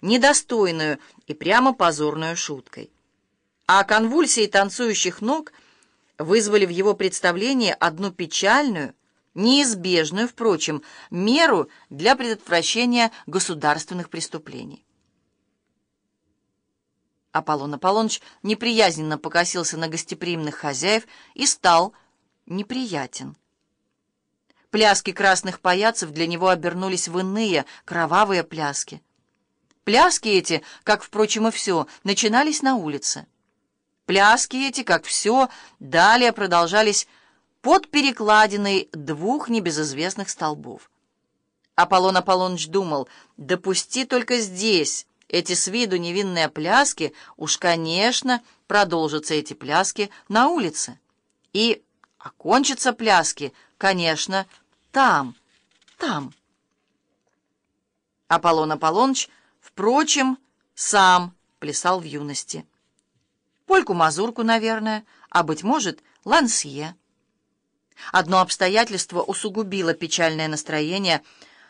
недостойную и прямо позорную шуткой. А конвульсии танцующих ног вызвали в его представлении одну печальную, неизбежную, впрочем, меру для предотвращения государственных преступлений. Аполлон Аполлоныч неприязненно покосился на гостеприимных хозяев и стал неприятен. Пляски красных паяцев для него обернулись в иные, кровавые пляски. Пляски эти, как, впрочем, и все, начинались на улице. Пляски эти, как все, далее продолжались под перекладиной двух небезызвестных столбов. Аполлон Аполлоныч думал, допусти только здесь эти с виду невинные пляски, уж, конечно, продолжатся эти пляски на улице. И окончатся пляски, конечно, там, там. Аполлон Аполлоныч, впрочем, сам плясал в юности. Польку-мазурку, наверное, а, быть может, лансье. Одно обстоятельство усугубило печальное настроение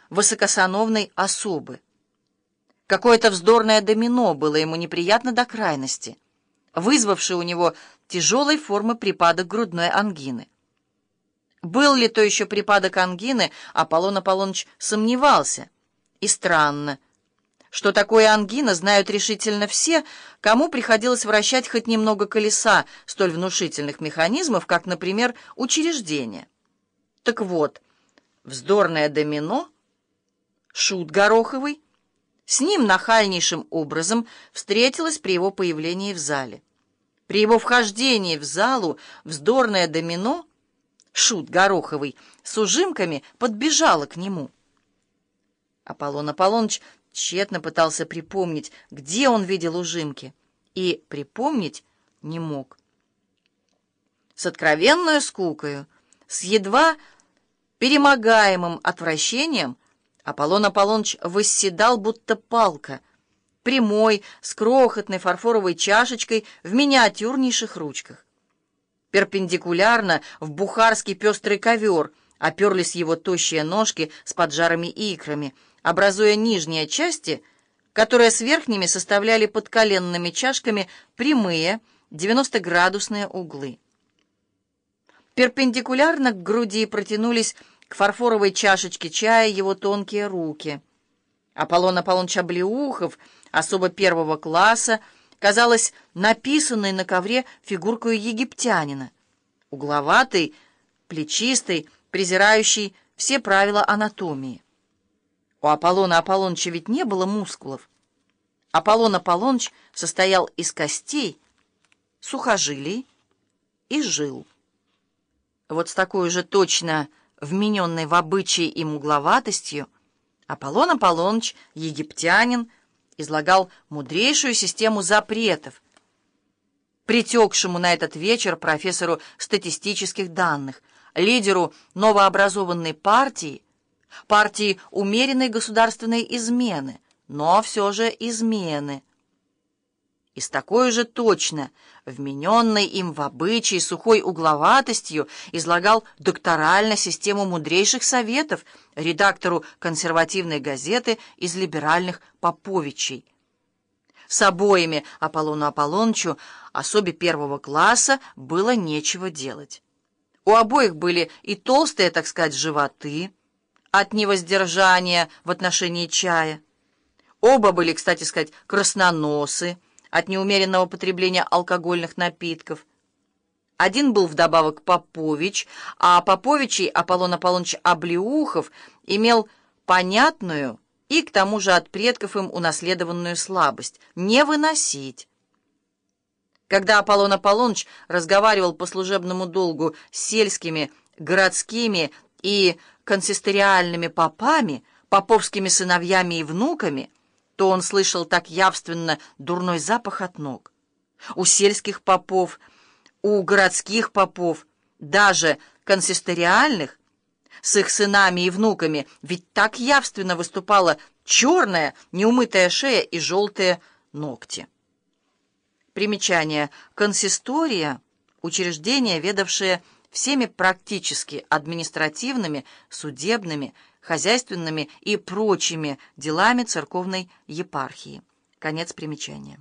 высокосановной особы. Какое-то вздорное домино было ему неприятно до крайности, вызвавшее у него тяжелой формы припадок грудной ангины. Был ли то еще припадок ангины, Аполлон Аполлоныч сомневался. И странно, что такое ангина знают решительно все, кому приходилось вращать хоть немного колеса столь внушительных механизмов, как, например, учреждение. Так вот, вздорное домино, шут Гороховый, с ним нахальнейшим образом встретилась при его появлении в зале. При его вхождении в залу вздорное домино — Шут Гороховый с ужимками подбежала к нему. Аполлон Аполлоныч тщетно пытался припомнить, где он видел ужимки, и припомнить не мог. С откровенной скукою, с едва перемогаемым отвращением Аполлон Аполлоныч восседал, будто палка, прямой, с крохотной фарфоровой чашечкой в миниатюрнейших ручках. Перпендикулярно в бухарский пестрый ковер оперлись его тощие ножки с поджарыми икрами, образуя нижние части, которые с верхними составляли под коленными чашками прямые 90-градусные углы. Перпендикулярно к груди протянулись к фарфоровой чашечке чая его тонкие руки. Аполлон Аполлоныч Облеухов, особо первого класса, казалось написанной на ковре фигуркой египтянина. Угловатый, плечистый, презирающий все правила анатомии. У Аполлона Аполлоныча ведь не было мускулов. Аполлон Аполлоныч состоял из костей, сухожилий и жил. Вот с такой же точно вмененной в обычай и мугловатостью Аполлон Аполлоныч, египтянин, излагал мудрейшую систему запретов, притекшему на этот вечер профессору статистических данных, лидеру новообразованной партии, партии умеренной государственной измены, но все же измены. И с такой же точно, вмененной им в обычай сухой угловатостью, излагал докторально систему мудрейших советов редактору консервативной газеты из либеральных Поповичей. С обоими Аполлону Аполлонычу, особе первого класса, было нечего делать. У обоих были и толстые, так сказать, животы от невоздержания в отношении чая. Оба были, кстати сказать, красноносы, от неумеренного потребления алкогольных напитков. Один был вдобавок Попович, а Поповичей Аполлон Аполлоныч Облеухов имел понятную и к тому же от предков им унаследованную слабость — не выносить. Когда Аполлон Аполлоныч разговаривал по служебному долгу с сельскими, городскими и консисториальными попами, поповскими сыновьями и внуками — то он слышал так явственно дурной запах от ног. У сельских попов, у городских попов, даже консисториальных, с их сынами и внуками, ведь так явственно выступала черная, неумытая шея и желтые ногти. Примечание. Консистория – учреждение, ведавшее всеми практически административными, судебными, хозяйственными и прочими делами церковной епархии. Конец примечания.